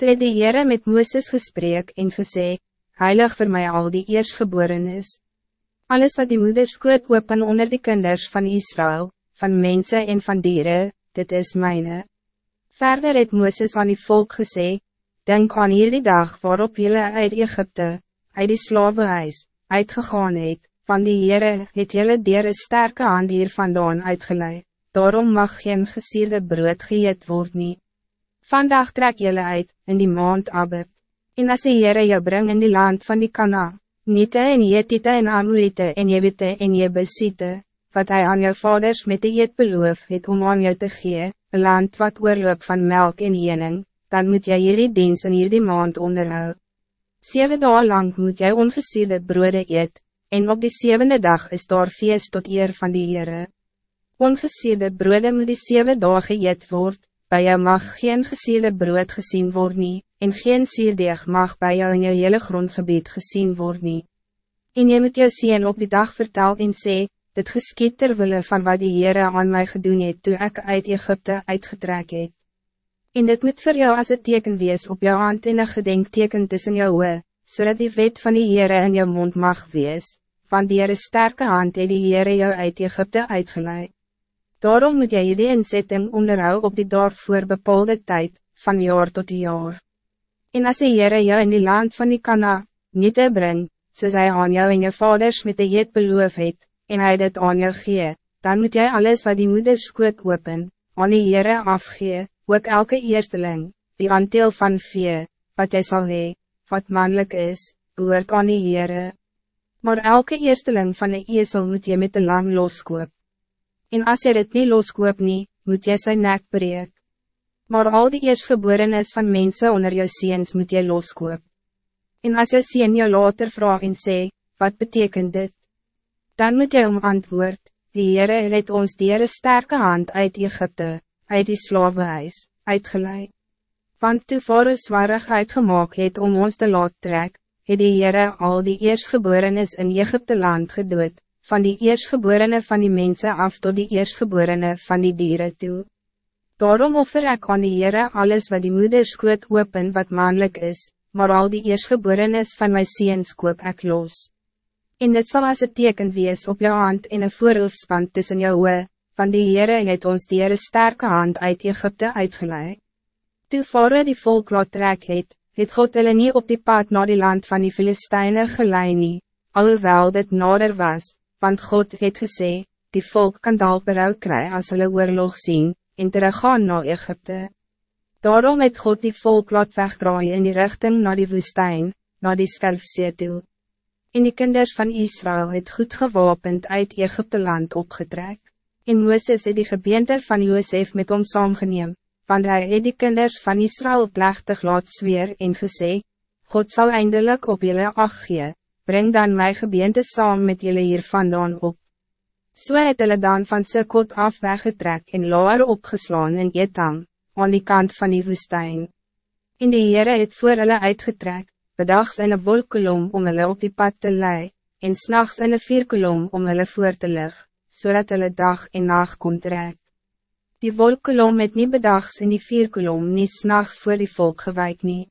Toe die Heere met Mooses gesprek en gesê, Heilig voor mij al die eerstgeboren is. Alles wat die moeders koot open onder die kinders van Israël, van mensen en van dieren, dit is mijne. Verder het Mooses aan die volk gesê, Denk aan hierdie dag waarop jullie uit Egypte, uit die slavenhuis, uitgegaan het, van die Heere het jylle dier een sterke hand hier vandaan uitgeleid, daarom mag geen gesierde brood geëet word nie. Vandaag trek jylle uit, in die maand Abib, en as die Heere jou bring in die land van die Kana, Niete en Jetite en Amorite en Jebite en Jebesite, wat hij aan jou vaders met die eet beloof het om aan jou te gee, een land wat oorloop van melk en jening, dan moet jy hierdie diens in hierdie maand onderhou. Zeven dagen lang moet jy ongesierde broode eet, en op die zevende dag is daar feest tot eer van die Heere. Ongesierde broode moet die zeven dagen geëet word, bij jou mag geen gesierde brood gezien word nie, en geen sierdeeg mag bij jou in jou hele grondgebied gezien word nie. En jy moet jou sien op die dag vertel en sê, dit geskiet terwille van wat die Heere aan mij gedoen het toe ek uit Egypte uitgetrek het. En dit moet voor jou als het teken wees op jou hand en een gedenkteken tussen jou oe, zodat die wet van die Heere in jou mond mag wees, van die Heere sterke hand het die Heere jou uit Egypte uitgeleid. Daarom moet jy die inzetting onderhou op die dorp voor bepaalde tijd, van jaar tot jaar. En as die Heere jou in die land van die Kana, niet te bring, soos hy aan jou en jou vaders met die jet beloof het, en hy dit aan jou gee, dan moet jy alles wat die moeders skoot open, aan die Heere afgee, ook elke eersteling, die aanteel van vee, wat jy sal hee, wat mannelijk is, behoort aan die Heere. Maar elke eersteling van een esel moet je met de lam loskoop. En als je het niet loskoop nie, moet je zijn nek breek. Maar al die eerstgeborenes van mensen onder jou ziens moet je loskoop. En als je zien jou later vraag en sê, wat betekent dit? Dan moet je om antwoord, die Heere het ons dier een sterke hand uit Egypte, uit die slavenhuis, uitgeleid. Want toe voor zwarigheid gemaakt het om ons te laat trek, het die Heere al die eerstgeborenes in Egypte land gedood, van die eerstgeborene van die mensen af tot die eerstgeborene van die dieren toe. Daarom offer ek aan die Heere alles wat die moeders koop open wat mannelijk is, maar al die eerstgeborenes van my seens koop ek los. En dit zal als het teken wees op jou hand en een voorhoofspan tussen jou oe, van die Heere het ons die Heere sterke hand uit Egypte uitgeleid. Toe voor die volk wat trek het, het God hulle nie op die pad naar die land van die Filisteine gelei nie, alhoewel dit nader was, want God het gesê, die volk kan dalk berou kry as hulle oorlog sien, en teruggaan na Egypte. Daarom het God die volk laat wegdraai in die richting naar die woestijn, naar die skelfsee toe. En die kinders van Israël het goed gewapend uit Egypte land opgetrek. En Mooses het die gebeente van Josef met hom saamgeneem, want hij het die kinders van Israël plechtig laat zweer en gesê, God zal eindelijk op jullie acht gee, breng dan mijn gebeente saam met jullie hier vandaan op. So het hulle dan van Sukkot af weggetrek en laar opgeslaan in Etam, aan die kant van die woestijn. In die Heere het voor hulle uitgetrek, bedags in een wolkolom om hulle op die pad te lei, en s'nachts in een vierkolom om hulle voor te lig, zodat so hulle dag en nacht kon trek. Die wolkolom het niet bedags in die vier kolom nie s'nachts voor die volk gewijk nie.